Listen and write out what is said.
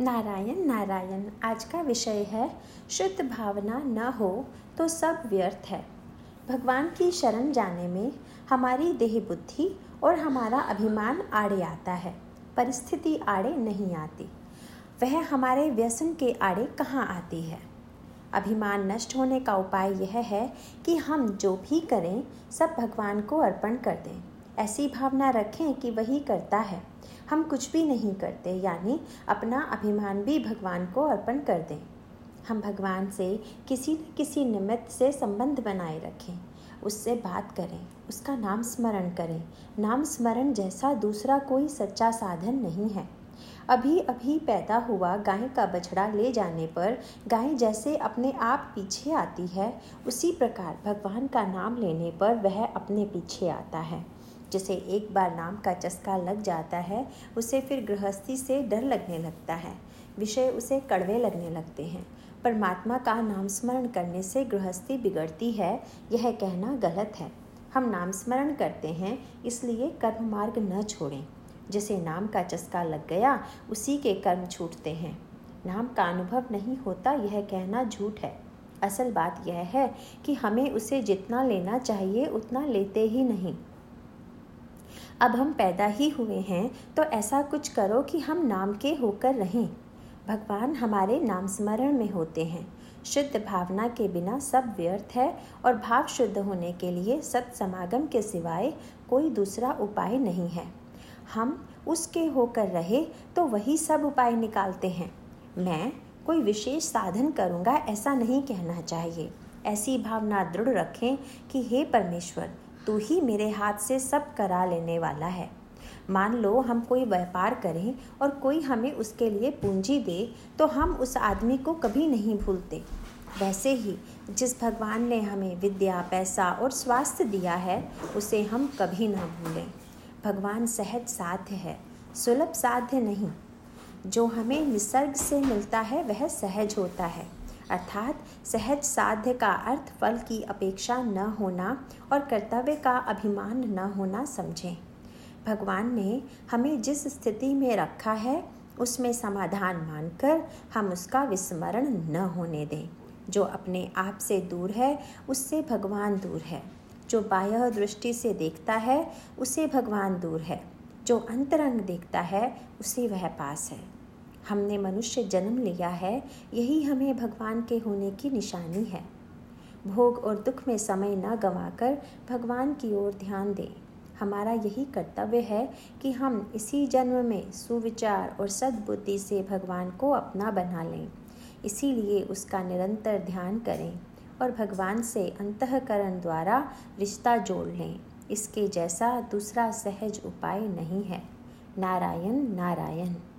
नारायण नारायण, आज का विषय है, शुद्ध भावना न हो तो सब व्यर्थ है। भगवान की शरण जाने में हमारी देह बुद्धि और हमारा अभिमान आड़े आता है, परिस्थिति आड़े नहीं आती। वह हमारे व्यसन के आड़े कहाँ आती है? अभिमान नष्ट होने का उपाय यह है कि हम जो भी करें, सब भगवान को अर्पण कर दें। ऐसी भावना रखें कि वही करता है। हम कुछ भी नहीं करते, यानी अपना अभिमान भी भगवान को अर्पण कर दें। हम भगवान से किसी न किसी निमित्त से संबंध बनाए रखें। उससे बात करें, उसका नाम स्मरण करें। नाम स्मरण जैसा दूसरा कोई सच्चा साधन नहीं है। अभी अभी पैदा हुआ गाय का बछड़ा ले जाने पर गाय जैसे अपने आप पीछे आती है, उसी प्रकार भगवान का नाम लेने पर वह अपने पीछे आता है। जिसे एक बार नाम का चस्का लग जाता है, उसे फिर गृहस्थी से डर लगने लगता है। विषय उसे कड़वे लगने लगते हैं। परमात्मा का नाम स्मरण करने से गृहस्थी बिगड़ती है, यह कहना गलत है। हम नाम स्मरण करते हैं, इसलिए कर्म मार्ग न छोड़ें। जिसे नाम का चस्का लग गया, उसी के कर्म छूटते हैं। नाम का अनुभव नहीं होता, यह कहना झूठ है। असल बात यह है कि हमें उसे जितना लेना चाहिए, उतना लेते ही नहीं। अब हम पैदा ही हुए हैं तो ऐसा कुछ करो कि हम नाम के होकर रहें। भगवान हमारे नाम स्मरण में होते हैं। शुद्ध भावना के बिना सब व्यर्थ है और भाव शुद्ध होने के लिए सत समागम के सिवाय कोई दूसरा उपाय नहीं है। हम उसके होकर रहे तो वही सब उपाय निकालते हैं। मैं कोई विशेष साधन करूँगा ऐसा नहीं कहना चाहिए। ऐसी भावना दृढ़ रखें कि हे परमेश्वर तू ही मेरे हाथ से सब करा लेने वाला है। मान लो हम कोई व्यापार करें और कोई हमें उसके लिए पूंजी दे तो हम उस आदमी को कभी नहीं भूलते। वैसे ही, जिस भगवान ने हमें विद्या, पैसा और स्वास्थ्य दिया है, उसे हम कभी ना भूलें। भगवान सहज साध्य है, सुलभ साध्य नहीं। जो हमें निसर्ग से मिलता है, वह सहज होता है। अर्थात सहज साध्य का अर्थ फल की अपेक्षा न होना और कर्तव्य का अभिमान न होना समझें। भगवान ने हमें जिस स्थिति में रखा है, उसमें समाधान मानकर हम उसका विस्मरण न होने दें। जो अपने आप से दूर है, उससे भगवान दूर है। जो बाह्य दृष्टि से देखता है, उसे भगवान दूर है। जो अंतरंग देखता है, उसे वह पास है। हमने मनुष्य जन्म लिया है, यही हमें भगवान के होने की निशानी है। भोग और दुख में समय न गंवाकर भगवान की ओर ध्यान दें। हमारा यही कर्तव्य है कि हम इसी जन्म में सुविचार और सद्बुद्धि से भगवान को अपना बना लें। इसीलिए उसका निरंतर ध्यान करें और भगवान से अंतकरण द्वारा रिश्ता जोड़ लें। इसके जैसा दूसरा सहज उपाय नहीं है। नारायण नारायण।